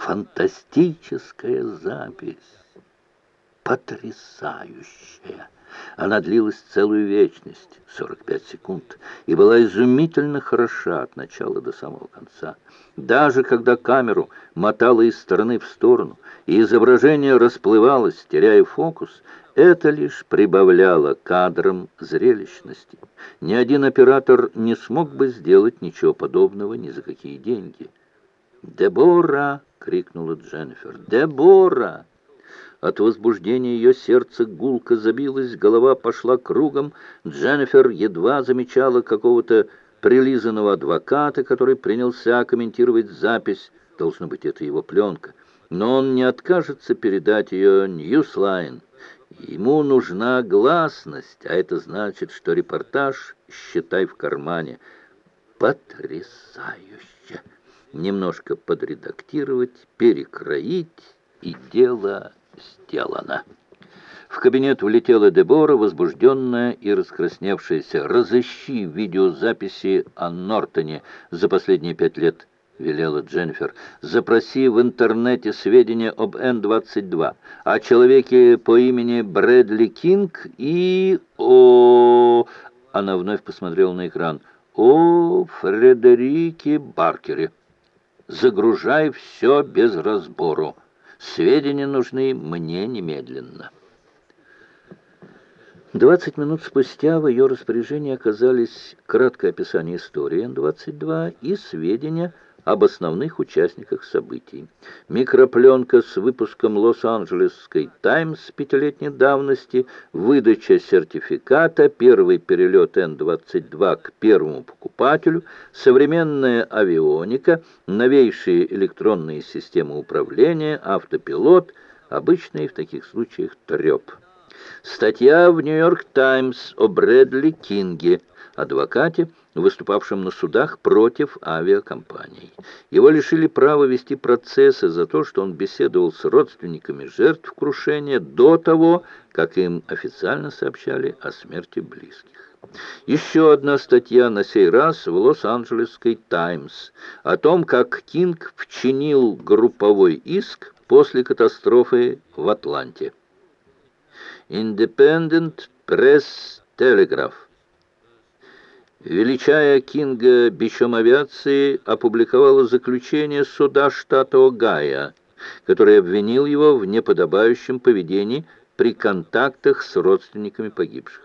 Фантастическая запись! Потрясающая! Она длилась целую вечность, 45 секунд, и была изумительно хороша от начала до самого конца. Даже когда камеру мотало из стороны в сторону, и изображение расплывалось, теряя фокус, это лишь прибавляло кадрам зрелищности. Ни один оператор не смог бы сделать ничего подобного ни за какие деньги. «Дебора!» — крикнула Дженнифер. «Дебора!» От возбуждения ее сердце гулко забилось, голова пошла кругом. Дженнифер едва замечала какого-то прилизанного адвоката, который принялся комментировать запись. Должно быть, это его пленка. Но он не откажется передать ее Ньюслайн. Ему нужна гласность, а это значит, что репортаж считай в кармане. Потрясающе! Немножко подредактировать, перекроить, и дело сделано. В кабинет влетела Дебора, возбужденная и раскрасневшаяся. «Разыщи видеозаписи о Нортоне за последние пять лет», — велела Дженнифер. «Запроси в интернете сведения об Н-22, о человеке по имени Брэдли Кинг и о...» Она вновь посмотрела на экран. «О Фредерике Баркере. Загружай все без разбору». Сведения нужны мне немедленно. Двадцать минут спустя в ее распоряжении оказались краткое описание истории Н-22 и сведения об основных участниках событий. Микропленка с выпуском Лос-Анджелесской «Таймс» пятилетней давности, выдача сертификата, первый перелет Н-22 к первому покупателю, современная авионика, новейшие электронные системы управления, автопилот, обычный в таких случаях треп. Статья в «Нью-Йорк Таймс» о Брэдли Кинге, адвокате, выступавшем на судах против авиакомпаний. Его лишили права вести процессы за то, что он беседовал с родственниками жертв крушения до того, как им официально сообщали о смерти близких. Еще одна статья, на сей раз в Лос-Анджелесской «Таймс», о том, как Кинг вчинил групповой иск после катастрофы в Атланте. «Independent Press Telegraph» величая Кинга бичом авиации, опубликовала заключение суда штата Огайо, который обвинил его в неподобающем поведении при контактах с родственниками погибших.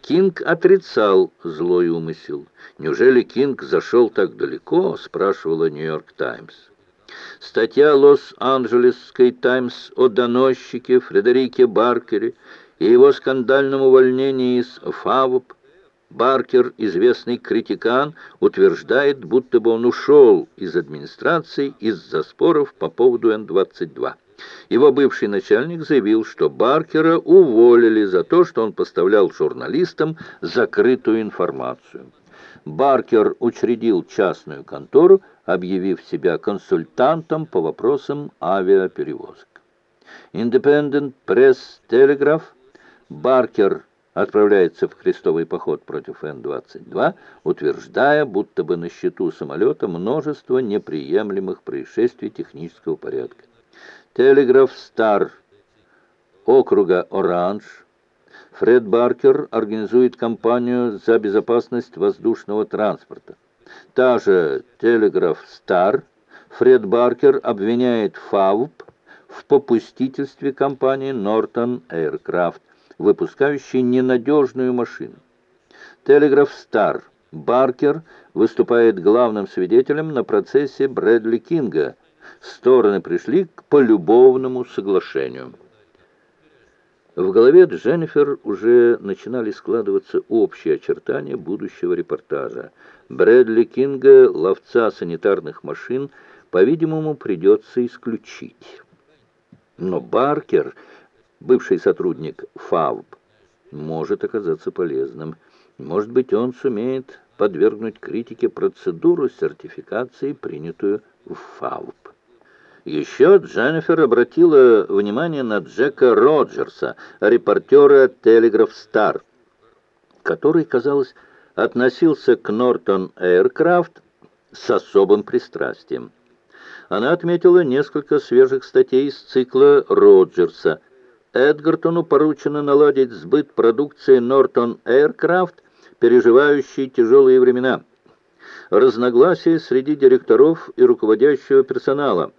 Кинг отрицал злой умысел. «Неужели Кинг зашел так далеко?» – спрашивала «Нью-Йорк Таймс». Статья Лос-Анджелесской «Таймс» о доносчике Фредерике Баркере и его скандальном увольнении из ФАВОП Баркер, известный критикан, утверждает, будто бы он ушел из администрации из-за споров по поводу Н-22. Его бывший начальник заявил, что Баркера уволили за то, что он поставлял журналистам закрытую информацию. Баркер учредил частную контору, объявив себя консультантом по вопросам авиаперевозок. Independent Press Telegraph Баркер отправляется в крестовый поход против Н-22, утверждая, будто бы на счету самолета множество неприемлемых происшествий технического порядка. Телеграф «Стар» округа «Оранж» Фред Баркер организует кампанию за безопасность воздушного транспорта. Та же «Телеграф Стар» Фред Баркер обвиняет ФАВП в попустительстве компании «Нортон Aircraft выпускающий ненадежную машину. Телеграф Стар. Баркер выступает главным свидетелем на процессе Брэдли Кинга. Стороны пришли к полюбовному соглашению. В голове Дженнифер уже начинали складываться общие очертания будущего репортажа. Брэдли Кинга, ловца санитарных машин, по-видимому, придется исключить. Но Баркер бывший сотрудник ФАВП, может оказаться полезным. Может быть, он сумеет подвергнуть критике процедуру сертификации, принятую в ФАВП. Еще Дженнифер обратила внимание на Джека Роджерса, репортера «Телеграф Стар», который, казалось, относился к Нортон Эйркрафт с особым пристрастием. Она отметила несколько свежих статей из цикла Роджерса. Эдгартону поручено наладить сбыт продукции Norton Aircraft, переживающей тяжелые времена. Разногласия среди директоров и руководящего персонала.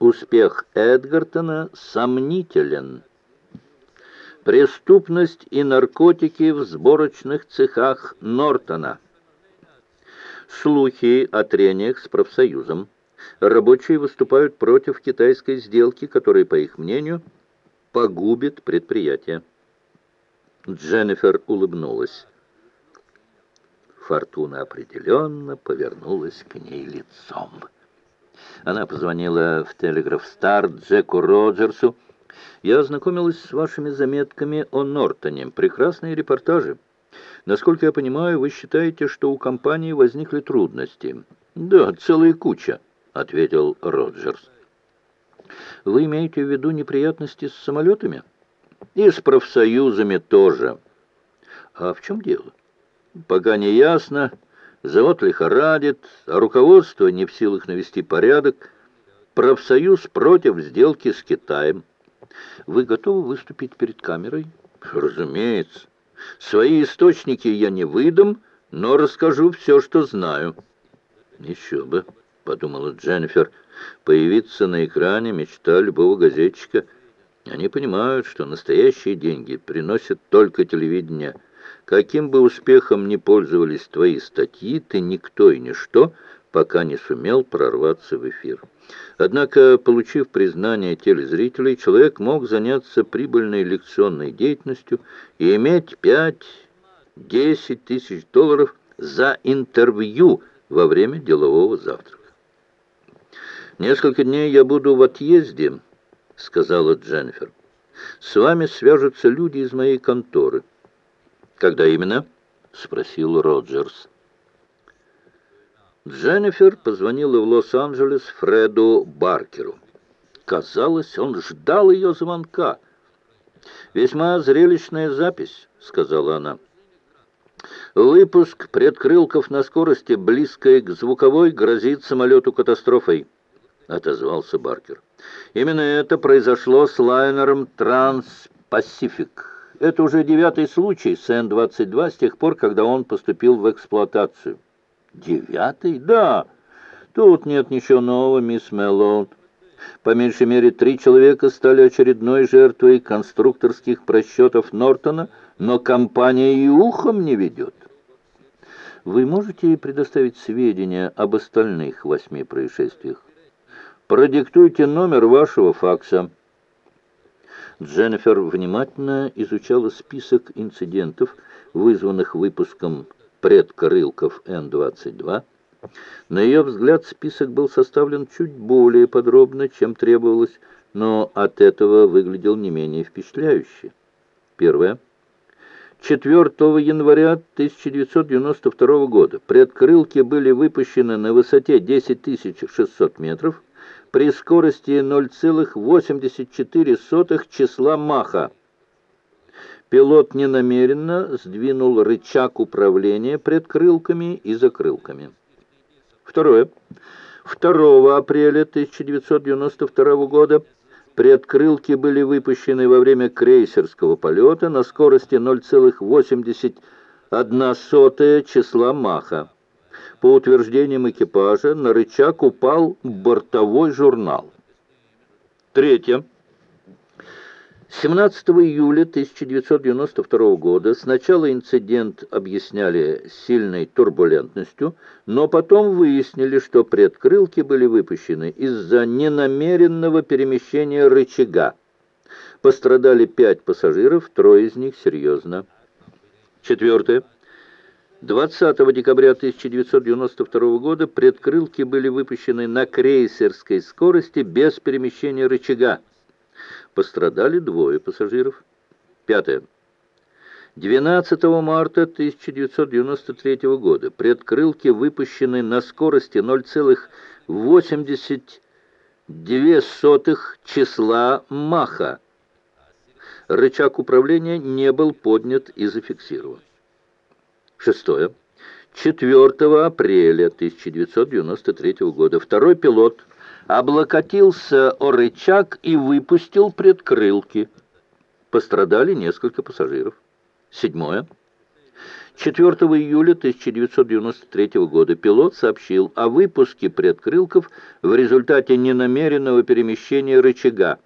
Успех Эдгартона сомнителен. Преступность и наркотики в сборочных цехах Нортона. Слухи о трениях с профсоюзом. Рабочие выступают против китайской сделки, которая, по их мнению, погубит предприятие. Дженнифер улыбнулась. Фортуна определенно повернулась к ней лицом. Она позвонила в Телеграф Стар Джеку Роджерсу. «Я ознакомилась с вашими заметками о Нортоне. Прекрасные репортажи. Насколько я понимаю, вы считаете, что у компании возникли трудности?» «Да, целая куча», — ответил Роджерс. «Вы имеете в виду неприятности с самолетами?» «И с профсоюзами тоже». «А в чем дело?» «Пока не ясно». Завод лихорадит, а руководство не в силах навести порядок. Профсоюз против сделки с Китаем. Вы готовы выступить перед камерой? Разумеется. Свои источники я не выдам, но расскажу все, что знаю. Еще бы, подумала Дженнифер, появиться на экране мечта любого газетчика. Они понимают, что настоящие деньги приносят только телевидение – Каким бы успехом ни пользовались твои статьи, ты никто и ничто, пока не сумел прорваться в эфир. Однако, получив признание телезрителей, человек мог заняться прибыльной лекционной деятельностью и иметь 5-10 тысяч долларов за интервью во время делового завтрака. «Несколько дней я буду в отъезде», — сказала Дженнифер. «С вами свяжутся люди из моей конторы». «Когда именно?» — спросил Роджерс. Дженнифер позвонила в Лос-Анджелес Фреду Баркеру. Казалось, он ждал ее звонка. «Весьма зрелищная запись», — сказала она. «Выпуск предкрылков на скорости, близкой к звуковой, грозит самолету катастрофой», — отозвался Баркер. «Именно это произошло с лайнером «Транс-Пасифик». Это уже девятый случай с Н-22 с тех пор, когда он поступил в эксплуатацию. Девятый? Да. Тут нет ничего нового, мисс Мэллоу. По меньшей мере, три человека стали очередной жертвой конструкторских просчетов Нортона, но компания и ухом не ведет. Вы можете предоставить сведения об остальных восьми происшествиях? Продиктуйте номер вашего факса. Дженнифер внимательно изучала список инцидентов, вызванных выпуском предкрылков Н-22. На ее взгляд, список был составлен чуть более подробно, чем требовалось, но от этого выглядел не менее впечатляюще. Первое. 4 января 1992 года предкрылки были выпущены на высоте 10 600 метров, при скорости 0,84 числа Маха. Пилот ненамеренно сдвинул рычаг управления предкрылками и закрылками. Второе. 2 апреля 1992 года предкрылки были выпущены во время крейсерского полета на скорости 0,81 числа Маха. По утверждениям экипажа, на рычаг упал бортовой журнал. Третье. 17 июля 1992 года сначала инцидент объясняли сильной турбулентностью, но потом выяснили, что предкрылки были выпущены из-за ненамеренного перемещения рычага. Пострадали пять пассажиров, трое из них серьезно. Четвертое. 20 декабря 1992 года предкрылки были выпущены на крейсерской скорости без перемещения рычага. Пострадали двое пассажиров. Пятое. 12 марта 1993 года предкрылки выпущены на скорости 0,82 числа Маха. Рычаг управления не был поднят и зафиксирован. Шестое. 4 апреля 1993 года второй пилот облокотился о рычаг и выпустил предкрылки. Пострадали несколько пассажиров. Седьмое. 4 июля 1993 года пилот сообщил о выпуске предкрылков в результате ненамеренного перемещения рычага.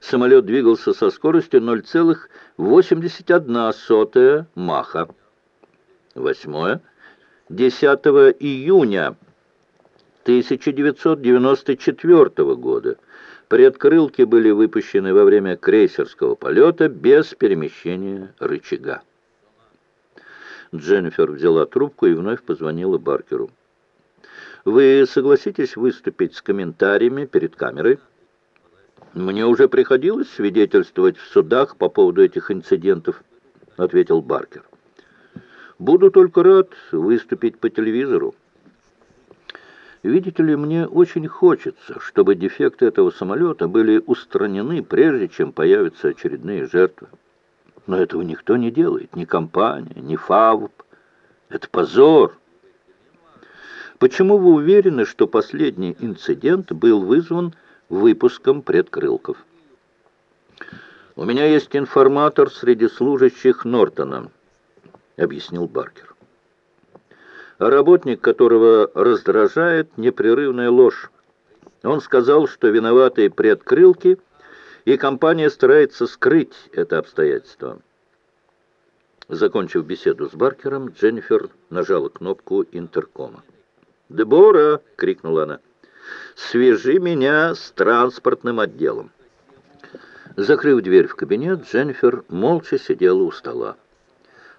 Самолет двигался со скоростью 0,81 маха. Восьмое. 10 июня 1994 года предкрылки были выпущены во время крейсерского полета без перемещения рычага. Дженнифер взяла трубку и вновь позвонила Баркеру. «Вы согласитесь выступить с комментариями перед камерой?» «Мне уже приходилось свидетельствовать в судах по поводу этих инцидентов», — ответил Баркер. «Буду только рад выступить по телевизору. Видите ли, мне очень хочется, чтобы дефекты этого самолета были устранены, прежде чем появятся очередные жертвы. Но этого никто не делает, ни компания, ни ФАВП. Это позор. Почему вы уверены, что последний инцидент был вызван выпуском предкрылков? «У меня есть информатор среди служащих Нортона», — объяснил Баркер. «Работник, которого раздражает непрерывная ложь. Он сказал, что виноватые предкрылки — и компания старается скрыть это обстоятельство. Закончив беседу с Баркером, Дженнифер нажала кнопку интеркома. «Дебора!» — крикнула она. «Свяжи меня с транспортным отделом!» Закрыв дверь в кабинет, Дженнифер молча сидела у стола.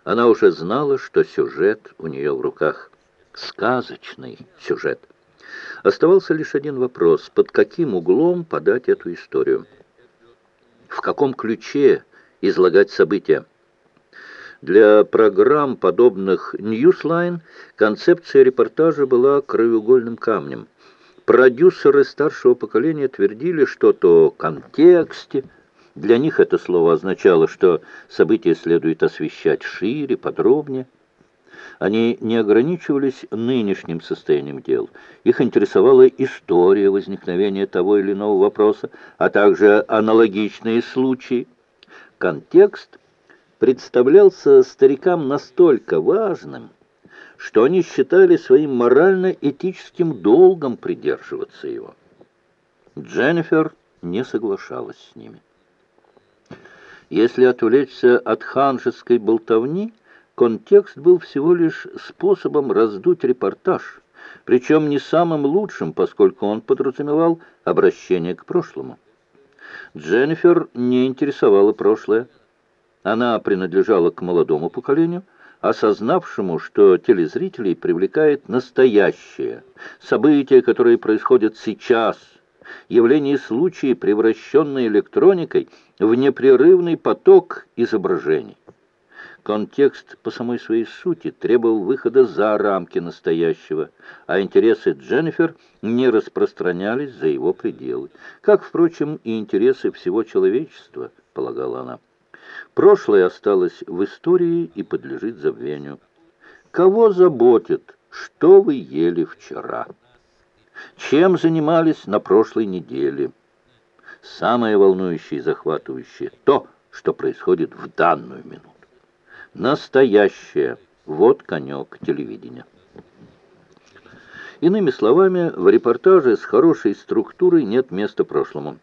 Она уже знала, что сюжет у нее в руках. Сказочный сюжет. Оставался лишь один вопрос. Под каким углом подать эту историю? в каком ключе излагать события. Для программ, подобных Newsline, концепция репортажа была краеугольным камнем. Продюсеры старшего поколения твердили что-то о контексте. Для них это слово означало, что события следует освещать шире, подробнее. Они не ограничивались нынешним состоянием дел. Их интересовала история возникновения того или иного вопроса, а также аналогичные случаи. Контекст представлялся старикам настолько важным, что они считали своим морально-этическим долгом придерживаться его. Дженнифер не соглашалась с ними. Если отвлечься от ханжеской болтовни, Контекст был всего лишь способом раздуть репортаж, причем не самым лучшим, поскольку он подразумевал обращение к прошлому. Дженнифер не интересовала прошлое. Она принадлежала к молодому поколению, осознавшему, что телезрителей привлекает настоящее, события, которые происходят сейчас, явления и случаи, превращенные электроникой в непрерывный поток изображений. Контекст по самой своей сути требовал выхода за рамки настоящего, а интересы Дженнифер не распространялись за его пределы, как, впрочем, и интересы всего человечества, полагала она. Прошлое осталось в истории и подлежит забвению. Кого заботит, что вы ели вчера? Чем занимались на прошлой неделе? Самое волнующее и захватывающее — то, что происходит в данную минуту. Настоящее. Вот конек телевидения. Иными словами, в репортаже с хорошей структурой нет места прошлому.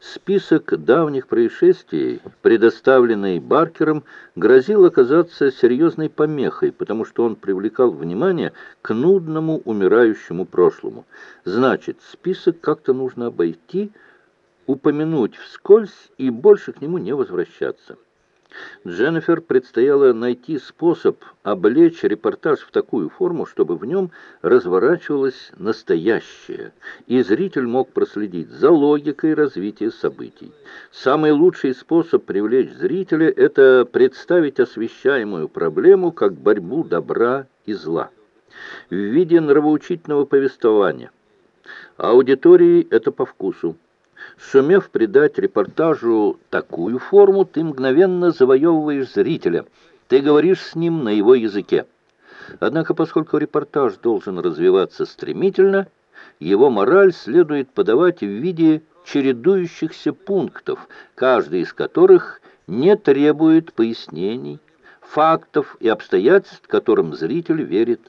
Список давних происшествий, предоставленный Баркером, грозил оказаться серьезной помехой, потому что он привлекал внимание к нудному умирающему прошлому. Значит, список как-то нужно обойти, упомянуть вскользь и больше к нему не возвращаться. Дженнифер предстояло найти способ облечь репортаж в такую форму, чтобы в нем разворачивалось настоящее, и зритель мог проследить за логикой развития событий. Самый лучший способ привлечь зрителя – это представить освещаемую проблему как борьбу добра и зла в виде нравоучительного повествования. Аудитории это по вкусу. Сумев придать репортажу такую форму, ты мгновенно завоевываешь зрителя. Ты говоришь с ним на его языке. Однако, поскольку репортаж должен развиваться стремительно, его мораль следует подавать в виде чередующихся пунктов, каждый из которых не требует пояснений, фактов и обстоятельств, которым зритель верит